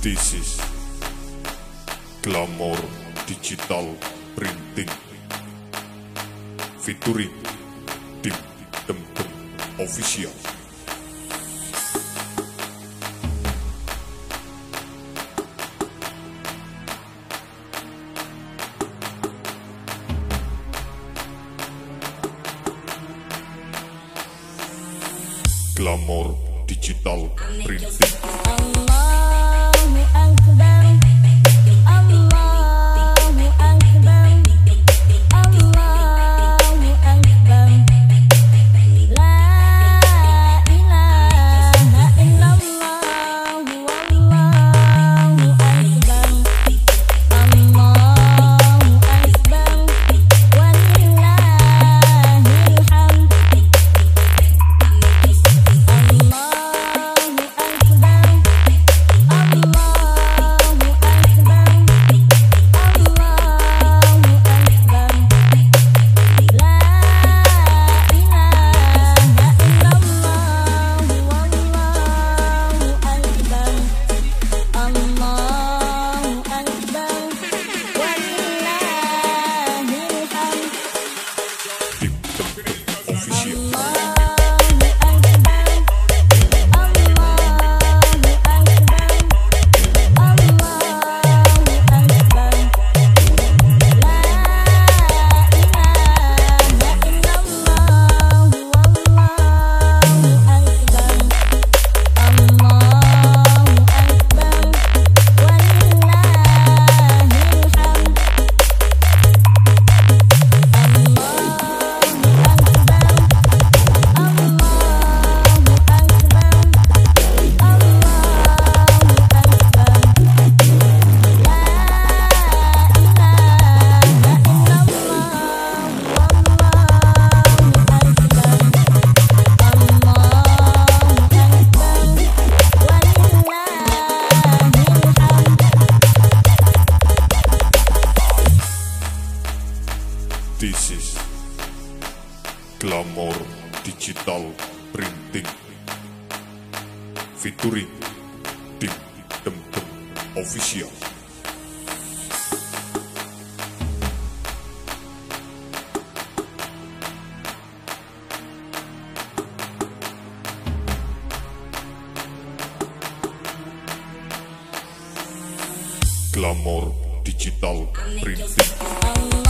This Glamour Digital Printing. Featuring Tim Dem Official. Glamour Digital Printing. out the Glamor Digital Printing. Featuring tim Dem Official. Glamor Digital Printing.